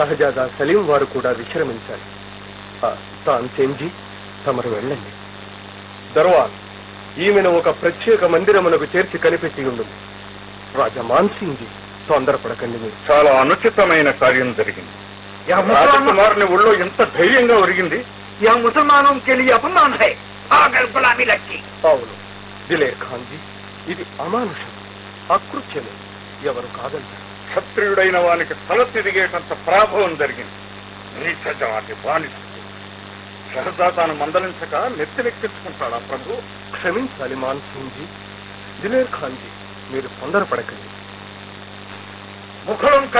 షహజాదా సలీం వారు కూడా విశ్రమించాలి చెంజి తమరు వెళ్ళండి. దర్వాన్ ఈమెను ఒక ప్రత్యేక మందిరమునకు చేర్చి కనిపెట్టి ఉండును రాజా మాన్సింగ్జీ తొందరపడకండి మీరు. చాలా అనుచితమైన కార్యం జరిగింది. కుమారుని ఊళ్ళో ఎంత ధైర్యంగా ఒరిగింది? యా ముసల్మానం కెలియ అపమాన్ హై. లక్కి అవును. దిలేర్ ఇది అమానుషం అకృత్యమే. ఎవరు కాదంటారు? క్షత్రియుడైన వానికి తల తిరిగేటంత ప్రాభవం జరిగింది. నీచజాతి బానిస. సహజా తాను మందలించక నెత్తినెక్కించుకుంటాడా ప్రభు? క్షమించాలి మాన్ సింగ్జీ దిలేర్ ఖాన్జీ మీరు తొందరపడకండి. ముఖం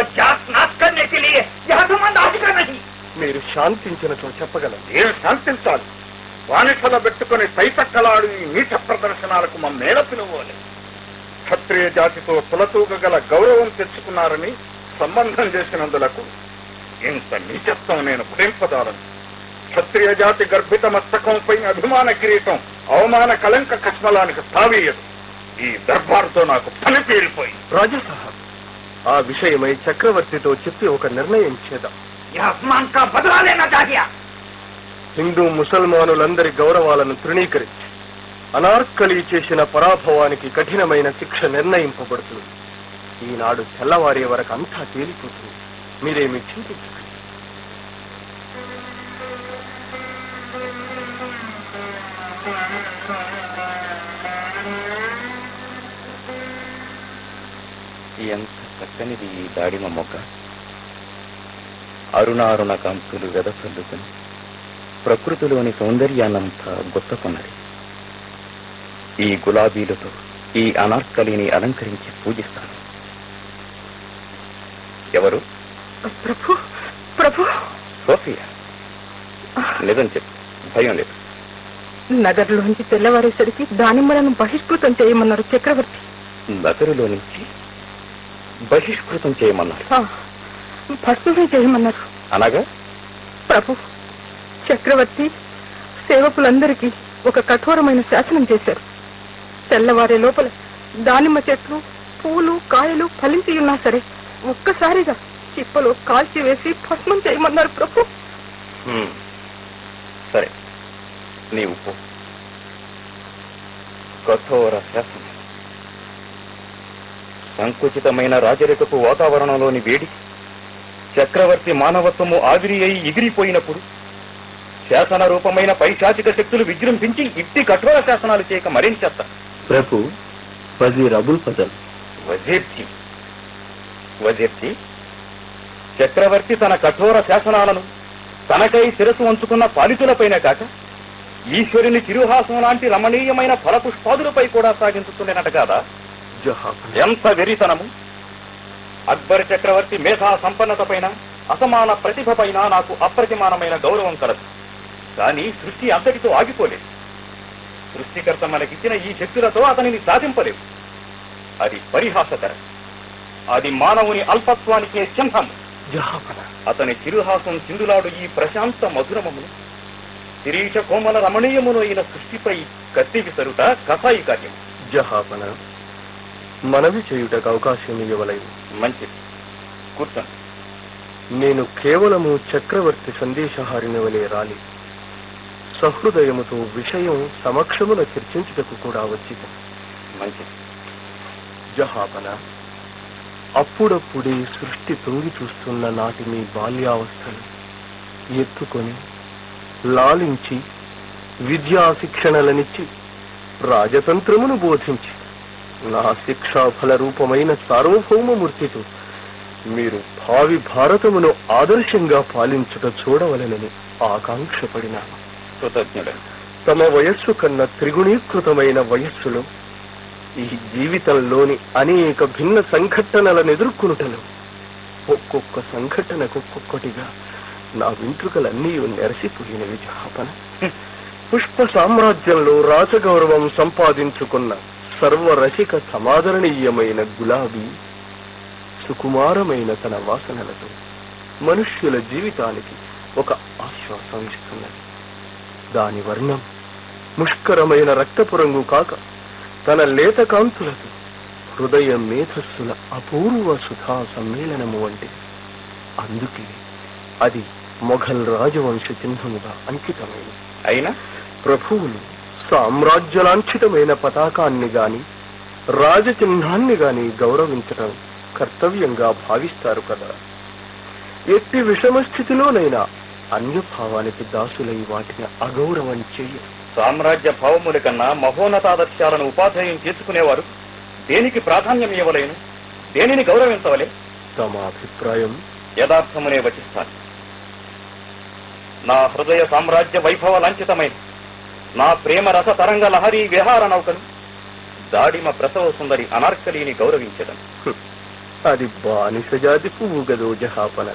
మీరు శాంతించినట్లు చెప్పగల. నేను శాంతించాలి. వానిషలో పెట్టుకుని కళాడు ఈ నీచ ప్రదర్శనాలకు మమ్మేళ పిలువలేదు క్షత్రియ జాతితో తులతూగల గౌరవం తెచ్చుకున్నారని సంబంధం చేసినందులకు ఇంత నీచత్వం నేను భరింపదాలను. క్షత్రియ జాతి గర్భిత మస్తకంపై అభిమాన కిరీటం అవమాన కలంక కష్మలానికి తావీయదు. ఈ దర్బార్తో నాకు పని పేలిపోయి రాజా సాహబ్ ఆ విషయమై చక్రవర్తితో చెప్పి ఒక నిర్ణయం చేద్దాం. హిందూ ముసల్మానులందరి గౌరవాలను తృణీకరించి అనార్కలి చేసిన పరాభవానికి కఠినమైన శిక్ష నిర్ణయింపబడుతుంది. ఈనాడు తెల్లవారే వరకు అంతా తేలిపోతుంది. మీరేమి చింతించకండి. ఎంత చక్కనిది ఈ దాడిమ మొక్క? అరుణారుణ కాంతులు వెదసల్లుకుని ప్రకృతిలోని సౌందర్యాన్నంతా గుత్తకున్నది. ఈ గులాబీలతో ఈ అనార్కలిని అలంకరించి పూజిస్తాను. ఎవరు? ప్రభు ప్రభు. సోఫియా. నిజం చెప్పు. భయం లేదు. నగర్లోంచి తెల్లవారేసరికి దానిమ్మలను బహిష్కృతం చేయమన్నారు చక్రవర్తి. నగరులో నుంచి బహిష్కృతం చేయమన్నారు. భస్మమే చేయమన్నారు. అనగా? ప్రభు చక్రవర్తి సేవకులందరికీ ఒక కఠోరమైన శాసనం చేశారు. తెల్లవారే లోపల దానిమ్మ చెట్లు పూలు కాయలు ఫలించి ఉన్నా సరే ఒక్కసారిగా చిప్పలో కాల్చి వేసి భస్మం చేయమన్నారు ప్రభు. హ్మ్. సరే నీవు ఉప్పు. కఠోర శాసనం. సంకుచితమైన రాజరికపు వాతావరణంలోని వేడి చక్రవర్తి మానవత్వము ఆవిరి అయి ఎగిరిపోయినప్పుడు శాసన రూపమైన పైశాచిక శక్తులు విజృంభించి ఇట్టి కఠోర శాసనాలు చేయక మరేం చేస్తారు వజీర్ అబుల్ ఫజల్. వజీర్జీ వజీర్జీ చక్రవర్తి తన కఠోర శాసనాలను తనకై శిరసు వంచుకున్న పాలితులపైన కాక ఈశ్వరుని చిరుహాసం లాంటి రమణీయమైన ఫలపుష్పాదులపై కూడా సాగించుతున్నట కాదా? ఎంత వెరితనము! అక్బర్ చక్రవర్తి మేధా సంపన్నత పైన అసమాన ప్రతిభ పైన నాకు అప్రతిమానమైన గౌరవం కలదు. కానీ సృష్టి అంతటితో ఆగిపోలేదు. సృష్టికర్త మనకిచ్చిన ఈ శక్తులతో అతనిని సాధింపలేవు అది పరిహాసకరం. అది మానవుని అల్పత్వానికే చిహ్నం అతని చిరుహాసం చిందులాడు ఈ ప్రశాంత మధురమమును శిరీష కోమల రమణీయమును అయిన సృష్టిపై కత్తి విసరుట కసాయి కార్యం జహాపన మనవి చేయుటకు అవకాశం ఇవ్వలేదు మంచిది. కూర్చోండి. నేను కేవలము చక్రవర్తి సందేశహారిని వలె రాలి. సహృదయముతో విషయం సమక్షమున చర్చించుటకు కూడా వచ్చింది. జహాపన అప్పుడప్పుడే సృష్టి తొంగి చూస్తున్న నాటి మీ బాల్యావస్థను ఎత్తుకొని లాలించి విద్యా శిక్షణలనిచ్చి రాజతంత్రమును బోధించి నా శిక్షాఫల రూపమైన సార్వభౌమమూర్తితో మీరు భావి భారతమును ఆదర్శంగా పాలించుట చూడవలనని ఆకాంక్షపడినాను. కృతజ్ఞుడు. తమ వయస్సు కన్నా త్రిగుణీకృతమైన వయస్సులో ఈ జీవితంలోని అనేక భిన్న సంఘటనలను ఎదుర్కొనుటను. ఒక్కొక్క సంఘటనకు ఒక్కొక్కటిగా నా వెంట్రుకలన్నీ నెరసిపోయినవి జాపన. పుష్ప సామ్రాజ్యంలో రాజగౌరవం సంపాదించుకున్న సర్వరసిక సమాదరణీయమైన గులాబీ సుకుమారమైన తన వాసనలతో మనుష్యుల జీవితానికి ఒక ఆశ్వాసం ఇస్తున్నది దాని వర్ణం ముష్కరమైన రక్తపు రంగు కాక తన లేత కాంతులతో హృదయ మేధస్సుల అపూర్వ సుధా సమ్మేళనము వంటి. అందుకే అది మొఘల్ రాజవంశ చిహ్నముగా అంకితమైనది. అయినా? ప్రభువులు సామ్రాజ్యలాంఛితమైన పతాకాన్ని గాని రాజచిహ్నాన్ని గాని గౌరవించడం కర్తవ్యంగా భావిస్తారు కదా. ఎట్టి విషమ స్థితిలోనైనా అన్యభావానికి దాసులై వాటిని అగౌరవం చేయరు సామ్రాజ్య భావముల కన్నా మహోన్నతాదర్శాలను ఉపాధ్యాయం చేసుకునేవారు దేనికి ప్రాధాన్యం ఇవ్వలేను దేనిని గౌరవించవలే? తమ అభిప్రాయం యథార్థమునే వచిస్తాను. నా హృదయ సామ్రాజ్య వైభవ లాంఛితమైన నా ప్రేమ రస తరంగ లహరి విహార నౌకను దాడిమ ప్రసవ సుందరి అనార్కలిని గౌరవించదను. హ్మ్. అది బానిస జాతి పువ్వు గదో జహాపన.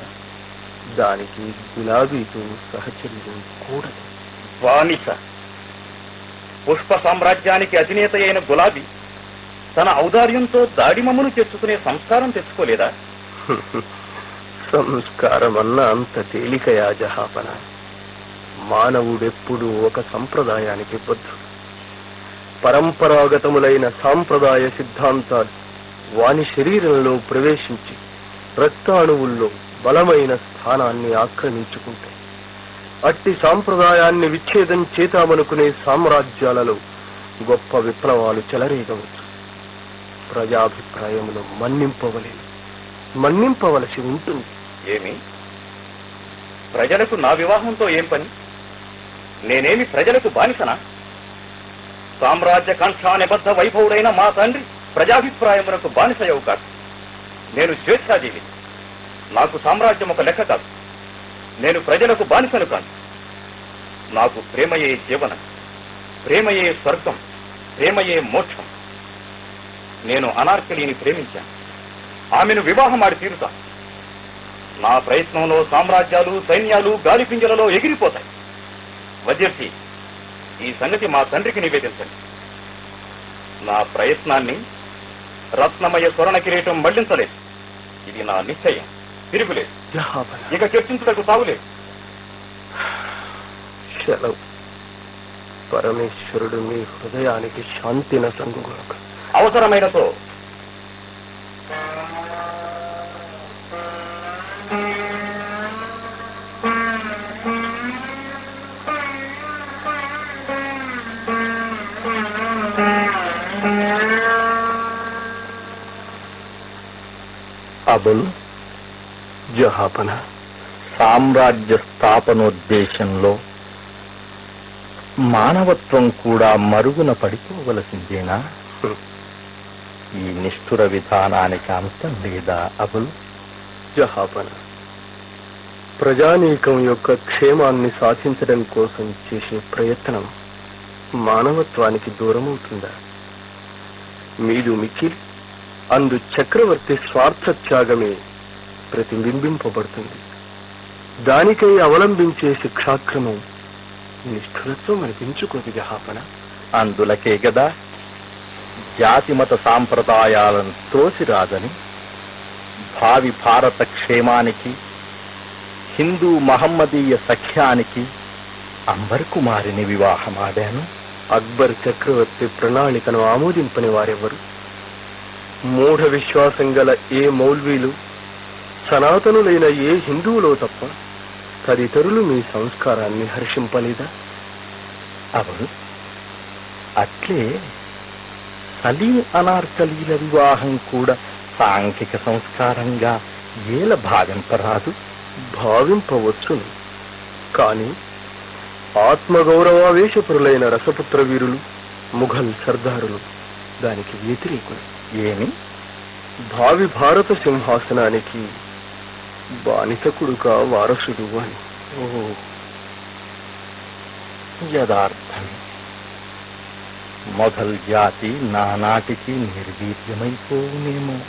దానికి గులాబీతో సహచర్యం కూడదు. బానిస పుష్ప సామ్రాజ్యానికి అధినేత అయిన గులాబీ తన ఔదార్యంతో దాడిమమును తెచ్చుకునే సంస్కారం తెచ్చుకోలేదా? సంస్కారమన్న అంత తేలికయా జహాపన? మానవుడెప్పుడు ఒక సంప్రదాయానికి బద్ధుడు. పరంపరాగతములైన సాంప్రదాయ సిద్ధాంతాలు వాని శరీరంలో ప్రవేశించి రక్తాణువుల్లో బలమైన స్థానాన్ని ఆక్రమించుకుంటాయి అట్టి సాంప్రదాయాన్ని విచ్ఛేదం చేతామనుకునే సామ్రాజ్యాలలో గొప్ప విప్లవాలు చెలరేగవచ్చు. ప్రజాభిప్రాయమును మన్నింపవలేదు మన్నింపవలసి ఉంటుంది. ఏమి? ప్రజలకు నా వివాహంతో ఏం పని? నేనేమి ప్రజలకు బానిసనా? సామ్రాజ్య కాంక్షా నిబద్ధ వైభవుడైన మా తండ్రి ప్రజాభిప్రాయములకు బానిసయవు కాదు. నేను స్వేచ్ఛాజీవిని నాకు సామ్రాజ్యం ఒక లెక్క కాదు. నేను ప్రజలకు బానిసను కాను. నాకు ప్రేమయే జీవనం ప్రేమయే స్వర్గం ప్రేమయే మోక్షం. నేను అనార్కలిని ప్రేమించాను. ఆమెను వివాహం ఆడి తీరుతాను నా ప్రయత్నంలో సామ్రాజ్యాలు సైన్యాలు గాలిపింజలలో ఎగిరిపోతాయి. వజ్రసి ఈ సంగతి మా తండ్రికి నివేదించండి. నా ప్రయత్నాన్ని రత్నమయ స్వర్ణ కిరీటం మళ్ళించలేదు. ఇది నా నిశ్చయం. జహాపన ఇక చర్చించుటకు తావులేదు సెలవు పరమేశ్వరుడు మీ హృదయానికి శాంతిన సంగుగాక అవసరమైనతో. అబుల్. జహాపన సామ్రాజ్య స్థాపనోద్దేశంలో మానవత్వం కూడా మరుగున పడిపోవలసిందేనా. ఈ నిష్ఠుర విధానానికి అంతం లేదా అబుల్? జహాపన ప్రజానీకం యొక్క క్షేమాన్ని సాధించడం కోసం చేసే ప్రయత్నం మానవత్వానికి దూరమవుతుందా? మీదు మిక్కిలి అందు చక్రవర్తి స్వార్థ త్యాగమే ప్రతిబింబింపబడుతుంది. దానికై అవలంబించే శిక్షాక్రమం నిష్ఠురత్వం అనిపించుకోదు జహాపన అందులకే గదా జాతిమత సాంప్రదాయాలను త్రోసిరాదని భావి భారత క్షేమానికి హిందూ మహమ్మదీయ సఖ్యానికి అంబర్ కుమారిని వివాహమాడాను. అక్బర్ చక్రవర్తి ప్రణాళికను ఆమోదింపని వారెవరు మూఢ విశ్వాసం గల ఏ మౌల్వీలు సనాతనులైన ఏ హిందువులో తప్ప తదితరులు మీ సంస్కారాన్ని హర్షింపలేదా? అవును. అట్లే సలీం అనార్కలీల వివాహం కూడా సాంఘిక సంస్కారంగా ఏల భావింపరాదు? భావింపవచ్చును. కాని ఆత్మగౌరవావేశపరులైన రసపుత్ర వీరులు ముఘల్ సర్దారులు దానికి వ్యతిరేకులు. ఏమి? భావి భారత సింహాసనానికి బానిసకుడుగా వారసుడు అని. ఓ యథార్థం. మొఘల్ జాతి నానాటికి నిర్వీర్యమైపోవునేమో.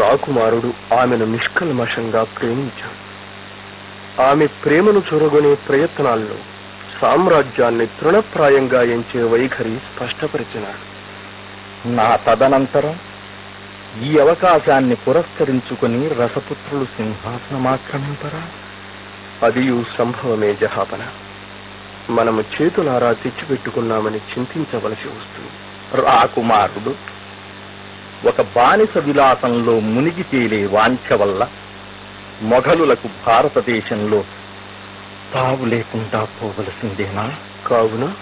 రాకుమారుడు ఆమెను నిష్కల్మషంగా ప్రేమించాడు. ఆమె ప్రేమను చొరగొనే ప్రయత్నాల్లో సామ్రాజ్యాన్ని తృణప్రాయంగా ఎంచే వైఖరి స్పష్టపరిచినాడు. నా తదనంతరం ఈ అవకాశాన్ని పురస్కరించుకుని రసపుత్రులు సింహాసనమాక్రమింపరా? అదియు సంభవమే జహాపన. మనము చేతులారా తెచ్చిపెట్టుకున్నామని చింతించవలసి వస్తుంది. రాకుమారుడు ఒక బానిస విలాసంలో మునిగి తేలే వాంఛ వల్ల మొఘలులకు భారతదేశంలో తావు లేకుండా పోవలసిందేనా? కావున?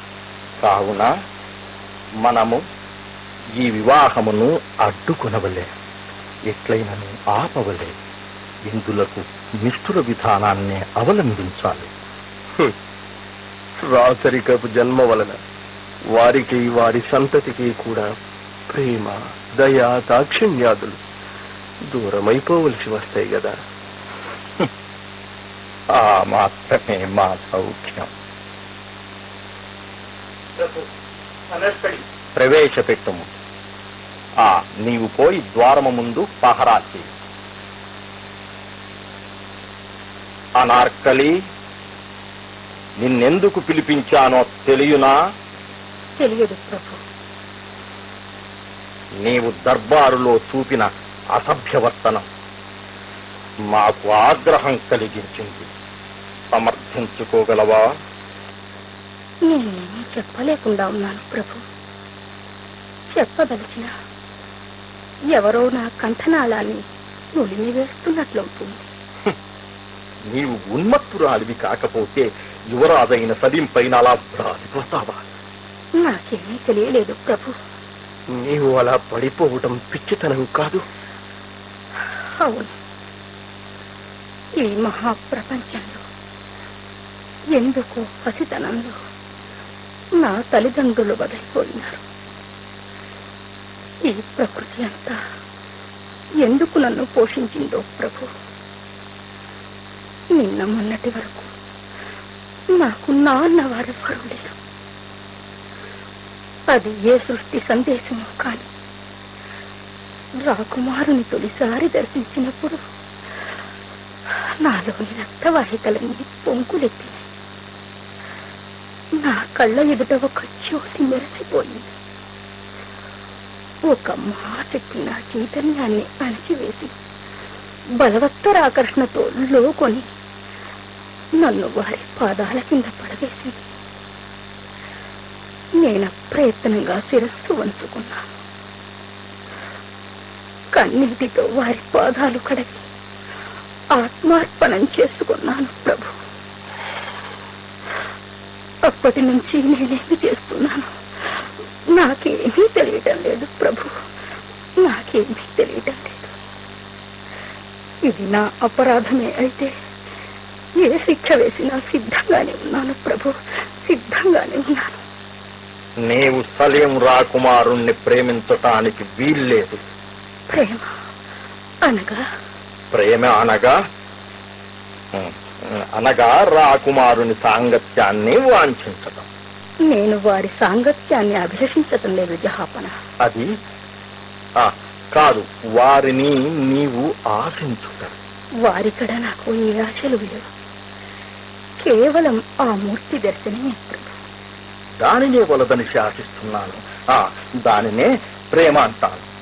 కావున మనము ఈ వివాహమును అడ్డుకొనవలే. ఎట్లయినను ఆపవలే. ఇందులకు నిష్ఠుర విధానాన్నే అవలంబించాలి. హ్మ్. రాచరికపు జన్మ వలన వారికి వారి సంతతికి కూడా ప్రేమ దయ దాక్షిణ్యాదులు దూరమైపోవలసి వస్తాయి కదా ఆ మాత్రమే మా సౌఖ్యం. ప్రవేశపెట్టము. ఆ నీవు పోయి ద్వారము ముందు పహరా చేయి. అనార్కలి నిన్నెందుకు పిలిపించానో తెలియనా? తెలియదు ప్రభు. నీవు దర్బారులో చూపిన అసభ్యవర్తనం మాకు ఆగ్రహం కలిగించింది. సమర్థించుకోగలవా? నేనేమీ చెప్పలేకుండా ఉన్నాను ప్రభు. చెప్పదలిచిన. ఎవరో నా కంఠనాళాన్ని నులిమి వేస్తున్నట్లవుతుంది. నీవు ఉన్మత్తురాలివి కాకపోతే యువరాజైన సలీంపైన అలా భ్రాసిపోతావా నాకేమీ తెలియలేదు ప్రభు. నీవు అలా పడిపోవటం పిచ్చితనం కాదు. అవును. ఈ మహాప్రపంచంలో ఎందుకో పసితనంలో నా తల్లిదండ్రులు వదిలిపోయినారు. ఈ ప్రకృతి అంతా. ఎందుకు నన్ను పోషించిందో ప్రభు. నిన్న మొన్నటి వరకు నాకు నాన్న వారెవరూ లేరు. అది ఏ సృష్టి సందేశమో కాని రాకుమారుని తొలిసారి దర్శించినప్పుడు నాలోని రక్తవాహికలన్నీ పొంకులెత్తినాయి నా కళ్ళ ఎదుట ఒక జ్యోతి మెరిసిపోయింది. ఒక మాటకి నా చైతన్యాన్ని అణచివేసి బలవత్తర ఆకర్షణతో లోకొని నన్ను వారి పాదాల కింద పడవేసింది నేను ప్రయత్నంగా శిరస్సు వంచుకున్నాను. కన్నీటితో వారి పాదాలు కడిగి ఆత్మార్పణం చేసుకున్నాను ప్రభు. అప్పటి నుంచి నేనేమి చేస్తున్నాను? నాకేమీ తెలియటం లేదు ప్రభు. నాకేమీ తెలియటం లేదు. ఇది నా అపరాధమే అయితే ఏ శిక్ష వేసినా సిద్ధంగానే ఉన్నాను ప్రభు. సిద్ధంగానే ఉన్నాను. నీవు సలీం రాకుమారుణ్ణి ప్రేమించటానికి వీల్లేదు. ప్రేమ అనగా? ప్రేమ అనగా? అనగా రాకుమారుని సాంగత్యాన్ని వాంఛించటం. నేను వారి సాంగత్యాన్ని అభిలషించటం లేదు జహాపన. అది? ఆ, కాదు వారిని నీవు ఆశించుట. వారికడ నాకు ఏ ఆశలు లేవు. కేవలం ఆ మూర్తి దర్శనమే దానినే వలదని శాసిస్తున్నాను. ఆ, దానినే ప్రేమ అంటాను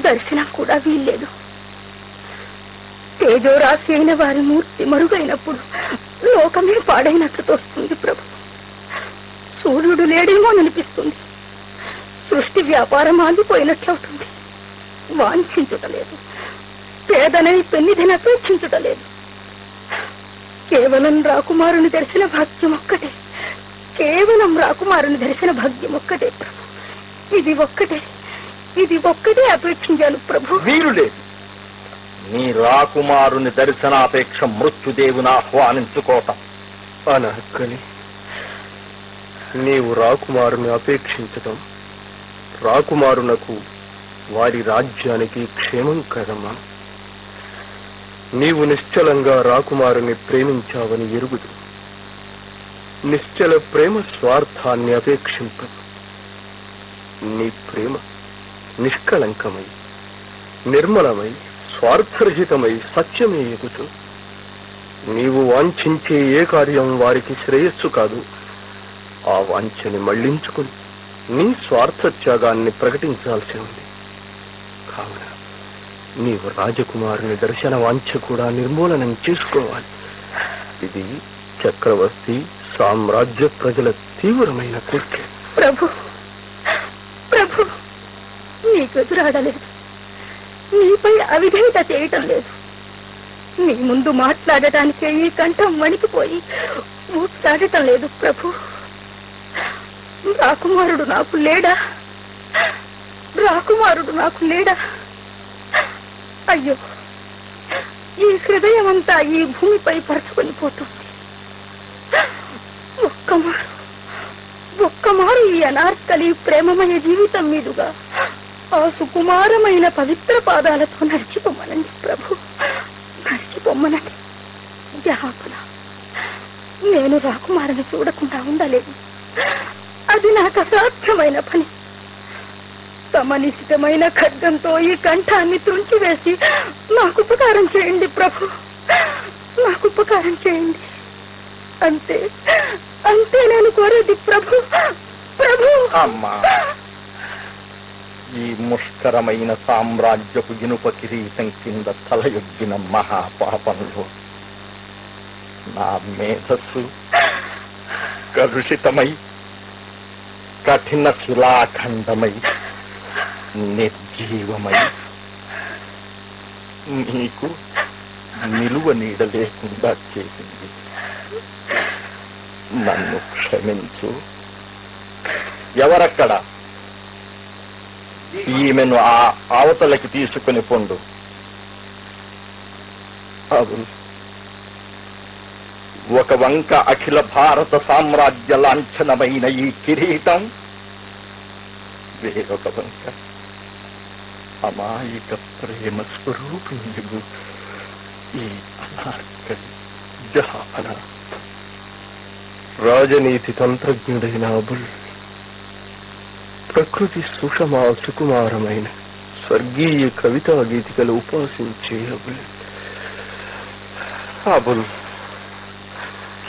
దర్శనం కూడా వీల్లేదు. తేజోరాశి అయిన వారి మూర్తి మరుగైనప్పుడు లోకమే పాడైనట్లు తోస్తుంది ప్రభు. సూర్యుడు లేడేమో అనిపిస్తుంది. సృష్టి వ్యాపారం ఆగిపోయినట్లవుతుంది. వాంఛించుటలేదు. పేదనని పెన్నిధిని అపేక్షించుటలేదు. కేవలం రాకుమారుని దర్శన భాగ్యం ఒక్కటే. కేవలం రాకుమారుని దర్శన భాగ్యం ఒక్కటే ప్రభు. ఇది ఒక్కటే. ఇది ఒక్కటే అపేక్షించాను ప్రభు. వీలు లేదు నీ రాకుమారుని దర్శనాపేక్ష మృత్యుదేవుని ఆహ్వానించుకోవటం. అనక్కని నీవు రాకుమారుని అపేక్షించటం. రాకుమారునకు వారి రాజ్యానికి క్షేమం కదమ్మా. నీవు నిశ్చలంగా రాకుమారుని ప్రేమించావని ఎరుగుదు. నిశ్చల ప్రేమ స్వార్థాన్ని అపేక్షింప. నీ ప్రేమ నిష్కళంకమై నిర్మలమై స్వార్థరహితమై సత్యమే ఎగుతూ నీవు వాంఛించే ఏ కార్యం వారికి శ్రేయస్సు కాదు. ఆ వాంఛని మళ్ళించుకుని నీ స్వార్థ త్యాగాన్ని ప్రకటించాల్సి ఉంది. కావున నీవు రాజకుమారుని దర్శన వాంఛ కూడా నిర్మూలనం చేసుకోవాలి. ఇది చక్రవర్తి సామ్రాజ్య ప్రజల తీవ్రమైన కోరిక ప్రభు! ప్రభు! నీకు ఎదురాడలేదు. నీపై అవిధేయత చేయటం లేదు. నీ ముందు మాట్లాడటానికే ఈ కంఠం వణికిపోయి ఊట్లాడటం లేదు ప్రభు. రాకుమారుడు నాకు లేడా? రాకుమారుడు నాకు లేడా? అయ్యో ఈ హృదయం అంతా ఈ భూమిపై పరచుకొని పోతుంది. ఒక్కమారు ఒక్కమారు ఈ అనార్కలి ప్రేమమయ జీవితం మీదుగా ఆ సుకుమారమైన పవిత్ర పాదాలతో నడిచిపోమ్మనండి ప్రభు. నడిచిపోమ్మనండి జాపన నేను రాకుమారని చూడకుండా ఉండలేదు అది నాకు అసాధ్యమైన పని. తమ ఖడ్గంతో ఈ కంఠాన్ని తుంచివేసి నాకు ఉపకారం చేయండి ప్రభు. నాకు ఉపకారం చేయండి. అంతే అంతే నేను కోరేది ప్రభు. ప్రభు. అమ్మా ఈ ముష్కరమైన సామ్రాజ్యపు ఇనుప కిరీటం కింద తలయొగ్గిన మహాపాపంలో నా మేధస్సు కలుషితమై కఠిన శిలాఖండమై నిర్జీవమై. నీకు నిలువ నీడ లేకుండా చేసింది. నన్ను క్షమించు. ఎవరక్కడ? ఈమెను ఆ అవతలకి తీసుకుని పొండు. అవును. ఒక వంక అఖిల భారత సామ్రాజ్య లాంఛనమైన ఈ కిరీటం. వేరొక వంక అమాయక ప్రేమ స్వరూపిణిగు ఈ అనార్కలి జాపన. రాజనీతి తంత్రజ్ఞుడైన అబుల్ ప్రకృతి సుషమా సుకుమారమైన స్వర్గీయ కవితా గీతికలు ఉపాసించే అబుల్. అబుల్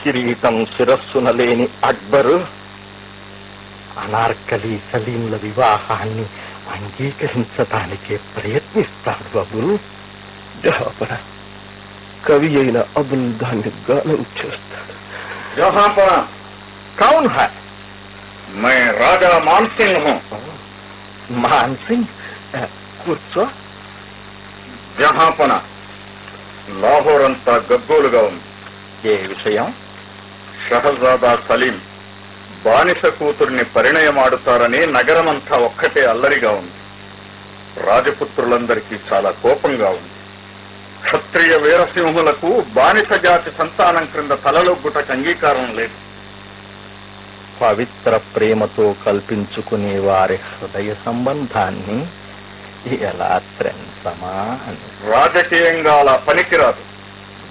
ಕಿರೀಟಂ ಶಿರಸ್ಸು ನಲೇನಿ ಅಕ್ಬರು అనార్కలి సలీంల వివాహాన్ని అంగీకరించటానికే ప్రయత్నిస్తాడు బబుల్ జహాపర కవి అయిన అబుల్ దాన్ని గానం చేస్తాడు జహాపర కౌన్ హై మే రాజా మాన్సింగ్ హూ మాన్సింగ్ కూర్చో జహాపన లాహోర్ అంతా గగ్గోలుగా ఉంది ఏ విషయం షహజాదా సలీం బానిస కూతుర్ని పరిణయమాడుతారని నగరమంతా ఒక్కటే అల్లరిగా ఉంది. రాజపుత్రులందరికీ చాలా కోపంగా ఉంది. క్షత్రియ వీరసింహులకు బానిస జాతి సంతానం క్రింద తలలొగ్గుటకు అంగీకారం లేదు. పవిత్ర ప్రేమతో కల్పించుకునే వారి హృదయ సంబంధాన్ని ఎలా త్రెంచమా అని. రాజకీయంగా అలా పనికిరాదు.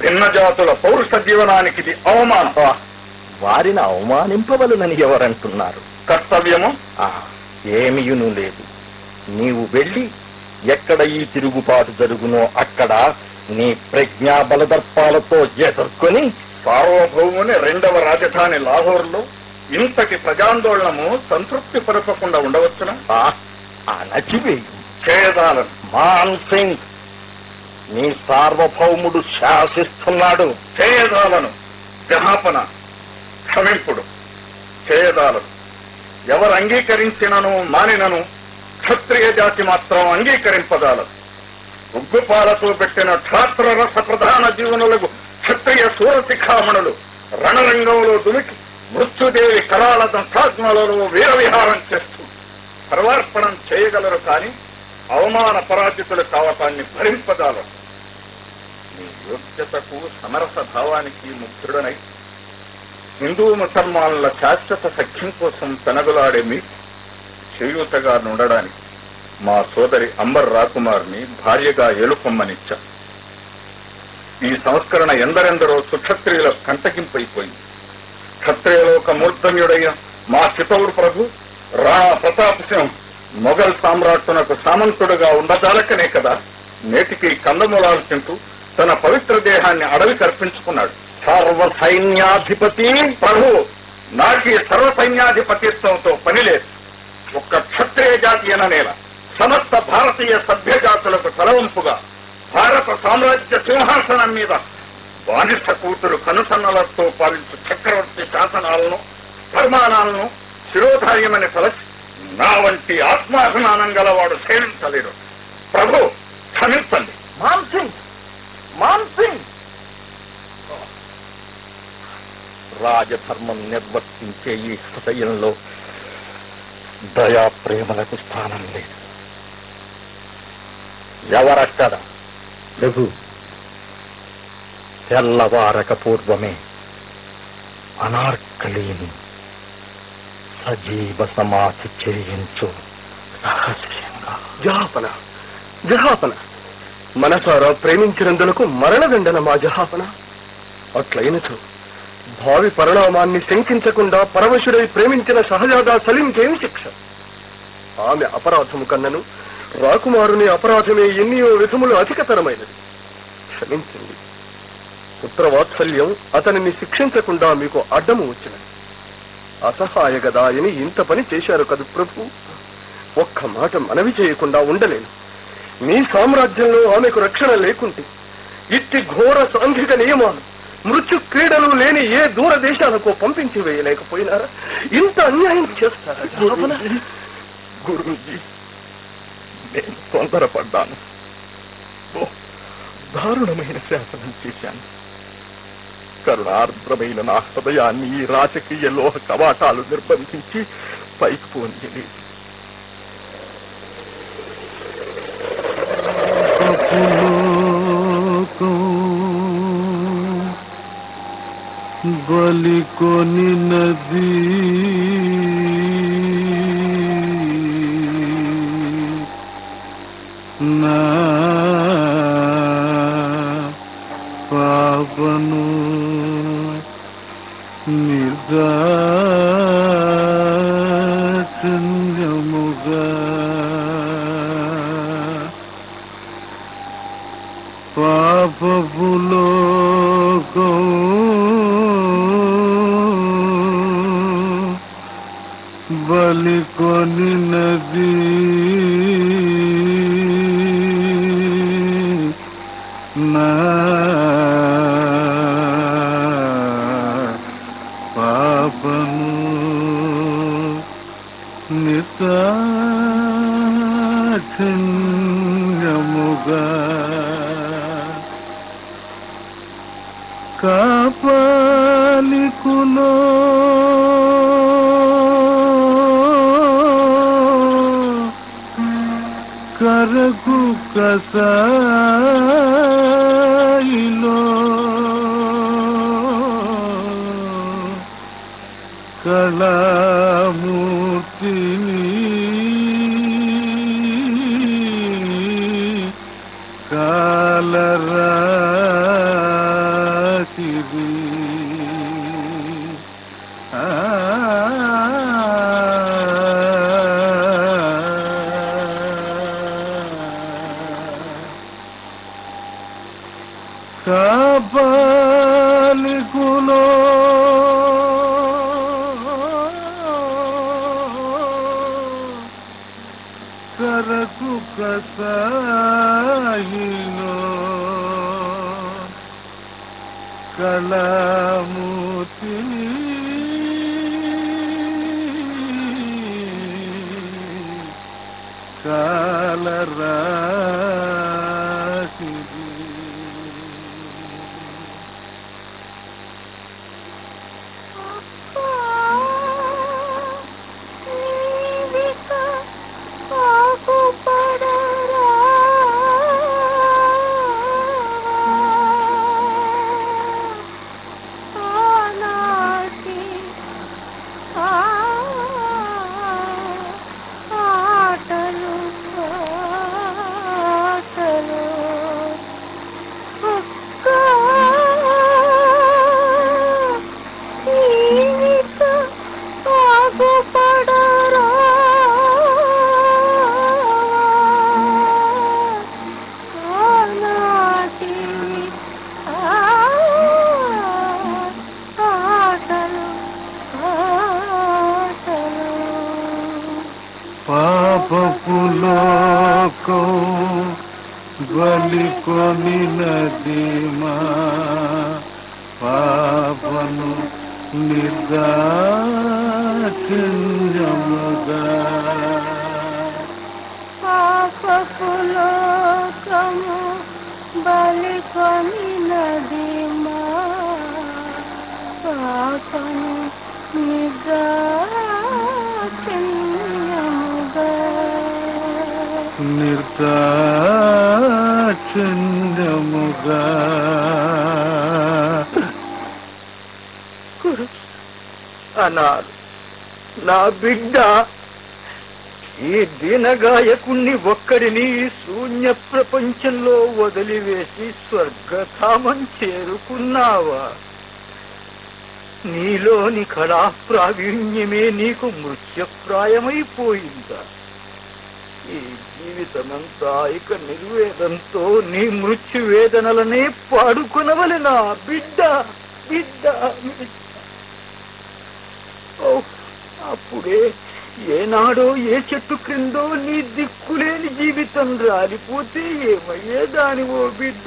భిన్న జాతుల పౌరుష జీవనానికి ఇది అవమానం. వారిని అవమానింపవలనని ఎవరంటున్నారు? కర్తవ్యము? ఆ, ఏమియును లేదు. నీవు వెళ్ళి ఎక్కడ ఈ తిరుగుబాటు జరుగునో అక్కడ నీ ప్రజ్ఞా బలదర్పాలతో ఎదుర్కొని సార్వభౌముని రెండవ రాజధాని లాహోర్లో ఇంతటి ప్రజాందోళనము సంతృప్తి పరచకుండా ఉండవచ్చునా? ఆ, అణచివేయు. చేయదాలను మాన్ సింగ్ నీ సార్వభౌముడు శాసిస్తున్నాడు. చేయదాలను జహాపన క్షమింపుడు. చేయదాలదు ఎవరు అంగీకరించినను మానినను క్షత్రియ జాతి మాత్రం అంగీకరింపదాలదు ఉగ్గుపాలతో పెట్టిన క్షాత్ర రస ప్రధాన జీవనులకు క్షత్రియ సూరశిఖామణులు రణరంగంలో దుమికి మృత్యుదేవి కరాల సంస్థాత్మలలో వీరవిహారం చేస్తూ పర్వార్పణం చేయగలరు కాని అవమాన పరాజితుల కావటాన్ని భరింపదాలరు నీ యోగ్యతకు సమరస భావానికి ముగ్ధుడనై హిందూ ముసల్మానుల శాశ్వత సఖ్యం కోసం పెనగులాడే మీ చేయూతగా నుండడానికి మా సోదరి అంబర్ రాకుమార్ని భార్యగా ఏలుకొమ్మనిచ్చా. ఈ సంస్కరణ ఎందరెందరో సుక్షత్రియుల కంటకింపైపోయింది. క్షత్రియలోక మూర్ధన్యుడైన మా చితౌరు ప్రభు రాణా ప్రతాప్ సింహ్ మొఘల్ సామ్రాట్టునకు సామంతుడుగా ఉండజాలకనే కదా నేటికి కందమూలాలు తింటూ తన పవిత్ర దేహాన్ని అడవి కర్పించుకున్నాడు సర్వ సైన్యాధిపతి ప్రభు. నాకీ సర్వ సైన్యాధిపతిత్వంతో పని లేదు. ఒక్క క్షత్రియ జాతి అననేల సమస్త భారతీయ సభ్య జాతులకు తలవంపుగా భారత సామ్రాజ్య సింహాసనం మీద బానిస కూతురు కనుసన్నలతో పాలించు చక్రవర్తి శాసనాలను పరిమాణాలను శిరోధార్యమని తలచి నా వంటి ఆత్మాభిమానం గలవాడు సేవించలేడు ప్రభు క్షమించండి. మాన్సింగ్ మాన్సింగ్ మాన్ సింగ్ రాజధర్మం నిర్వర్తించే ఈ హృదయంలో దయా ప్రేమలకు స్థానం లేదు. ఎవరక్కడ? ప్రభు. తెల్లవారక పూర్వమే అనార్కలిని సజీవ సమాధి చేయించు రహస్యంగా. జహాపన జహాపన. మనసారా ప్రేమించినందులకు మరణదండన మా జహాపన. అట్లయినచో భావి పరిణామాన్ని శంకించకుండా పరమశుడై ప్రేమించిన సహజాదా సలీంకేమి శిక్ష? ఆమె అపరాధము కన్నను రాకుమారుని అపరాధమే ఎన్నియో విధములు అధికతరమైనది. క్షమించండి. పుత్రవాత్సల్యం అతనిని శిక్షించకుండా మీకు అడ్డము వచ్చినది. అసహాయ గదాయని ఇంత పని చేశారు కదు ప్రభు? ఒక్క మాట మనవి చేయకుండా ఉండలేను. మీ సామ్రాజ్యంలో ఆమెకు రక్షణ లేకుంటే ఇట్టి ఘోర సాంఘిక నియమాలు మృత్యు క్రీడలు లేని ఏ దూర దేశాలకు పంపించి వేయలేకపోయినారా? ఇంత అన్యాయం చేస్తారా? గురూజీ. నేను తొందరపడ్డాను. దారుణమైన శాసనం చేశాను. కరుణార్ద్రమైన నా హృదయాన్ని ఈ రాజకీయ లోహ కవాటాలు నిర్బంధించి పైకి పోనీయలేదు. బలి కొని నది కరకు కరకు కసాయిలో కళామూర్తి కాలరాశిది అన్నారు. నా బిడ్డ ఈ దీనగాయకుణ్ణి ఒక్కడిని శూన్య ప్రపంచంలో వదిలివేసి స్వర్గధామం చేరుకున్నావా? నీలోని కళా ప్రావీణ్యమే నీకు మృత్యప్రాయమైపోయిందా? ఈ జీవితమంతా ఇక నిర్వేదంతో నీ మృత్యువేదనలనే వేదనలనే బిడ్డ బిడ్డ బిడ్డ. ఓ, అప్పుడే ఏనాడో ఏ చెట్టు క్రిందో నీ దిక్కులేని జీవితం రాలిపోతే ఏమయ్యేదానివో బిడ్డ?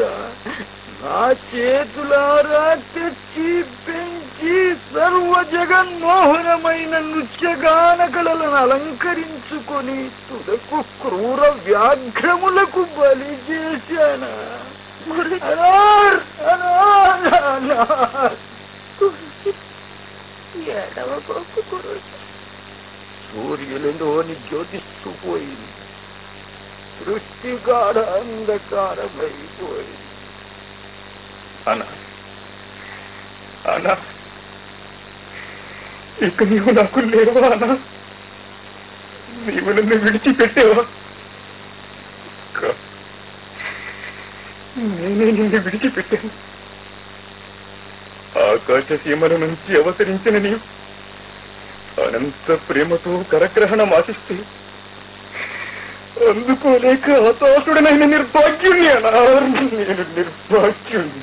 నా చేతులారా తెచ్చి పెంచి సర్వ జగన్మోహనమైన నృత్యగాన కళలను అలంకరించుకొని తుదకు క్రూర వ్యాఘ్రములకు బలి చేశానా? అనార్, అనార్, అనార్. ఎడవబోకు గురుజీ సూర్యులలోని జ్యోతిస్తూ పోయింది సృష్టి గాఢ అంధకారమైపోయింది. అనా అనా ఇక నీవు నాకు లేవా అనా? నీవు నన్ను విడిచిపెట్టేవా? నేనే నిన్ను విడిచిపెట్టాను. ఆకాశ సీమల నుంచి అవతరించిన నీవు అనంత ప్రేమతో కరగ్రహణం ఆశిస్తే అందుకోలేక హతాశుడనైన నిర్భాగ్యుణ్ణి అనా నేను నిర్భాగ్యుణ్ణి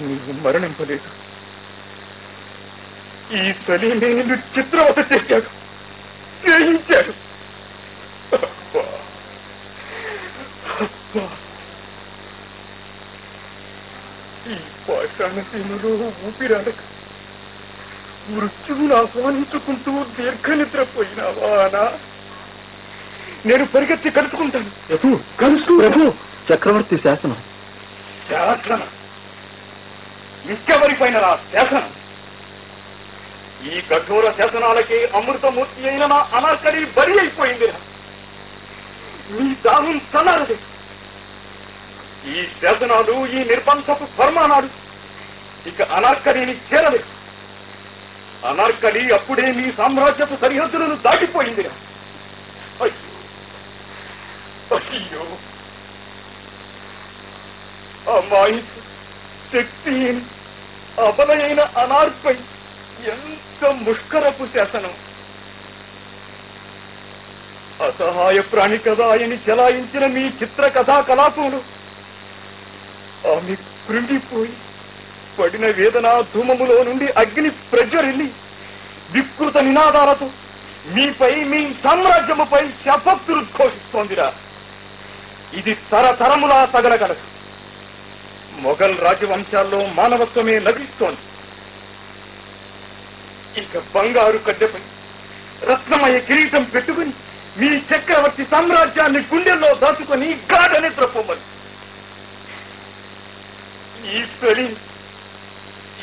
నీవు మరణింపలేదు ఈ సలీమే నిన్ను చిత్రవత చేశాడు చేయించాడు అబ్బా. అబ్బా. ఈ పాషాణ సీమలో ఊపిరాడక. మృత్యువును ఆహ్వానించుకుంటూ దీర్ఘ నిద్రపోయినావా అనా? నేను పరిగెత్తి కలుసుకుంటాను ప్రభు కలుసు ప్రభు! చక్రవర్తి శాసనం. శాసనం? ఇంకెవరిపైన రా శాసనం? ఈ కఠోర శాసనాలకి అమృతమూర్తి అయిన నా అనార్కలి బరి అయిపోయింది మీ దాహం చల్లారదు ఈ శాసనాలు ఈ నిర్బంధపు ఫర్మానాలు ఇక అనార్కలిని చేరలేదు. అనార్కలి అప్పుడే మీ సామ్రాజ్యపు సరిహద్దులను దాటిపోయింది. అయ్యో అయ్యో. అమ్మాయి శక్తిహీన అబలైన అనార్పై ఎంత ముష్కరపు శాసనం. అసహాయ ప్రాణి కదా అని చెలాయించిన మీ చిత్ర కథా కలాపములు ఆమె కృంగిపోయి పడిన వేదన ధూమములో నుండి అగ్ని ప్రజ్వరిల్లి వికృత నినాదాలతో మీపై మీ సామ్రాజ్యముపై శపత్తులు ఘోషిస్తోందిరా. ఇది తరతరములా తగలగలదు మొఘల్ రాజవంశాల్లో మానవత్వమే లభిస్తోంది. ఇక బంగారు కడ్డపై రత్నమయ కిరీటం పెట్టుకుని మీ చక్రవర్తి సామ్రాజ్యాన్ని గుండెల్లో దాచుకొని గాఢ నిద్రపోమని ఈ సరి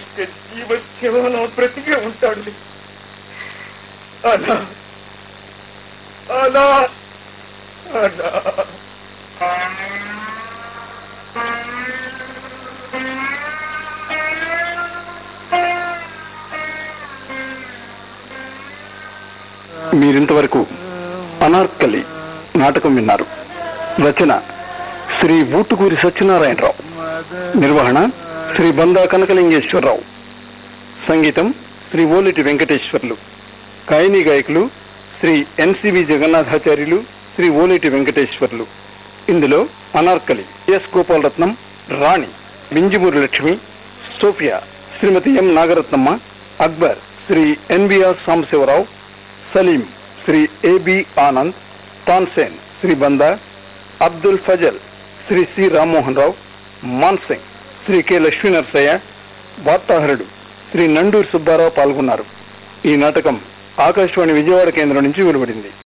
ఇక జీవశివలో బ్రతికే ఉంటాడు. అలా అలా అలా. మీరింతవరకు అనార్కలి నాటకం విన్నారు. రచన శ్రీ ఊటుకూరి సత్యనారాయణరావు. నిర్వహణ శ్రీ బందా కనకలింగేశ్వరరావు. సంగీతం శ్రీ ఓలిటి వెంకటేశ్వర్లు. గాయని గాయకులు శ్రీ ఎన్సివి జగన్నాథాచార్యులు శ్రీ ఓలేటి వెంకటేశ్వర్లు. ఇందులో Anarkali S Gopalaratnam Rani Minjimuri Lakshmi Sophia Shrimati M Nagaratnamma Akbar Shri NBR Sambasivarao Salim Shri AB Anand Tansen Shri Banda Abdul Fazal Shri C Rammohan Rao Mansingh Shri K Lakshminarasaiah వార్తాహరుడు Shri Nanduri Subbarao పాల్గొన్నారు. ఈ నాటకం ఆకాశవాణి విజయవాడ కేంద్రం నుంచి వెలువడింది.